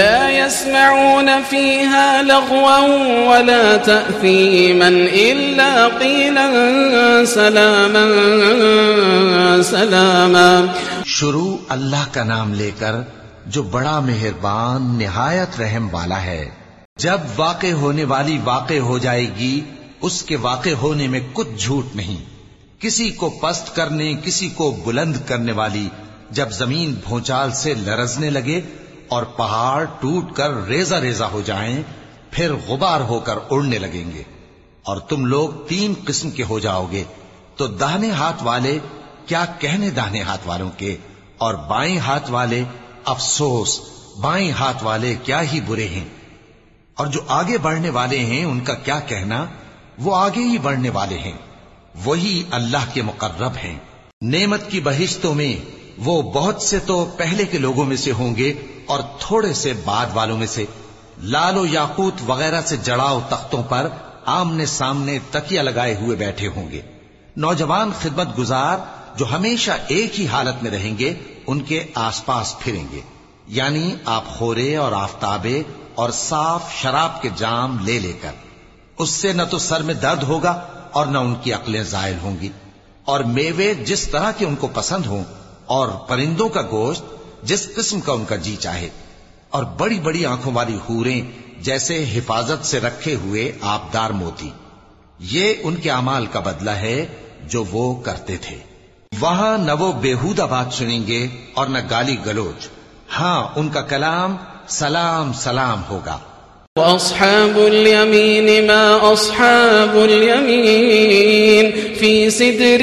لا يسمعون فيها لغوا ولا تأثيما إلا قيلا سلاما سلاما. شروع اللہ کا نام لے کر جو بڑا مہربان، نہایت رحم والا ہے۔ جب واقع ہونے والی واقع ہو جائے گی، اس کے واقع ہونے میں کچھ جھوٹ نہیں۔ کسی کو پست کرنے، کسی کو بلند کرنے والی جب زمین بھونچال سے لرزنے لگے اور پہاڑ ٹوٹ کر ریزہ ریزہ ہو جائیں، پھر غبار ہو کر اڑنے لگیں گے۔ اور تم لوگ تین قسم کے ہو جاؤ گے۔ تو دہنے ہاتھ والے، کیا کہنے دہنے ہاتھ والوں کے؟ اور بائیں ہاتھ والے، افسوس، بائیں ہاتھ والے کیا ہی برے ہیں۔ اور جو آگے بڑھنے والے ہیں، ان کا کیا کہنا؟ وہ آگے ہی بڑھنے والے ہیں۔ وہی اللہ کے مقرب ہیں۔ نعمت کی بہشتوں میں وہ بہت سے تو پہلے کے لوگوں میں سے ہوں گے اور تھوڑے سے بعد والوں میں سے۔ لال و یاقوت وغیرہ سے جڑاؤ تختوں پر آمنے سامنے تکیا لگائے ہوئے بیٹھے ہوں گے۔ نوجوان خدمت گزار جو ہمیشہ ایک ہی حالت میں رہیں گے، ان کے آس پاس پھریں گے۔ یعنی آپ خورے اور آفتابے اور صاف شراب کے جام لے لے کر۔ اس سے نہ تو سر میں درد ہوگا اور نہ ان کی عقلیں زائل ہوں گی۔ اور میوے جس طرح کے ان کو پسند ہوں اور پرندوں کا گوشت جس قسم کا ان کا جی چاہے، اور بڑی بڑی آنکھوں والی ہوریں جیسے حفاظت سے رکھے ہوئے آبدار موتی۔ یہ ان کے امال کا بدلہ ہے جو وہ کرتے تھے۔ وہاں نہ وہ بےحودہ بات سنیں گے اور نہ گالی گلوچ۔ ہاں ان کا کلام سلام سلام ہوگا۔ وأصحاب اليمين ما أصحاب اليمين في سدر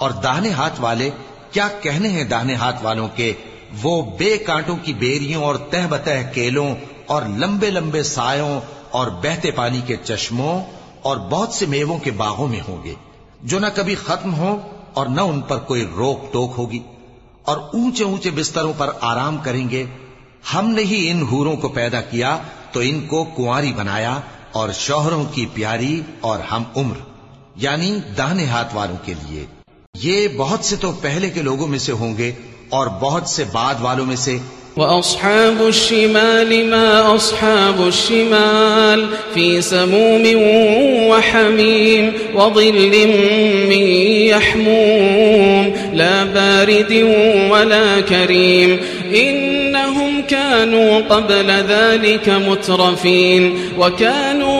اور داہنے ہاتھ والے، کیا کہنے ہیں داہنے ہاتھ والوں کے؟ وہ بے کانٹوں کی بیریوں اور تہ بتہ کیلوں اور لمبے لمبے سایوں اور بہتے پانی کے چشموں اور بہت سے میووں کے باغوں میں ہوں گے، جو نہ کبھی ختم ہو اور نہ ان پر کوئی روک ٹوک ہوگی۔ اور اونچے اونچے بستروں پر آرام کریں گے۔ ہم نے ہی ان ہوروں کو پیدا کیا، تو ان کو کنواری بنایا اور شوہروں کی پیاری اور ہم عمر یعنی داہنے ہاتھ والوں کے لیے۔ یہ بہت سے تو پہلے کے لوگوں میں سے ہوں گے اور بہت سے بعد والوں میں سے۔ وأصحاب الشمال ما أصحاب الشمال في سموم وحميم وظل من يحموم لا بارد ولا كريم إنهم كانوا قبل ذلك مترفين وكانوا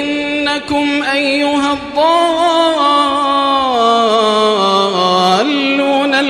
إنكم أيها الضالون.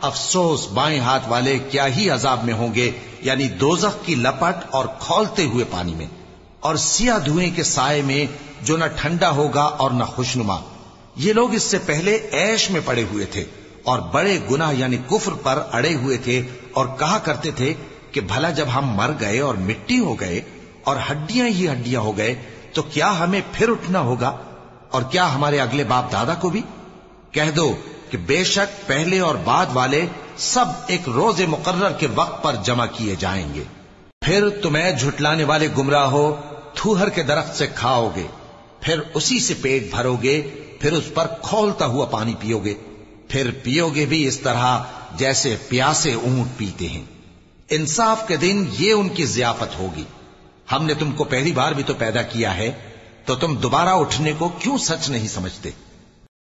افسوس بائیں ہاتھ والے کیا ہی عذاب میں ہوں گے یعنی دوزخ کی لپٹ اور کھولتے ہوئے پانی میں۔ اور سیاہ دھوئیں کے سائے میں جو نہ ٹھنڈا ہوگا اور نہ خوشنما۔ یہ لوگ اس سے پہلے ایش میں پڑے ہوئے تھے اور بڑے گناہ یعنی کفر پر اڑے ہوئے تھے اور کہا کرتے تھے کہ بھلا جب ہم مر گئے اور مٹی ہو گئے اور ہڈیاں ہی ہڈیاں ہو گئے، تو کیا ہمیں پھر اٹھنا ہوگا؟ اور کیا ہمارے اگلے باپ دادا کو بھی؟ کہہ دو کہ بے شک پہلے اور بعد والے سب ایک روز مقرر کے وقت پر جمع کیے جائیں گے۔ پھر تمہیں جھٹلانے والے گمراہ ہو، تھوہر کے درخت سے کھاؤ گے۔ پھر اسی سے پیٹ بھرو گے، پھر اس پر کھولتا ہوا پانی پیو گے۔ پھر پیو گے بھی اس طرح جیسے پیاسے اونٹ پیتے ہیں۔ انصاف کے دن یہ ان کی ضیافت ہوگی۔ ہم نے تم کو پہلی بار بھی تو پیدا کیا ہے، تو تم دوبارہ اٹھنے کو کیوں سچ نہیں سمجھتے؟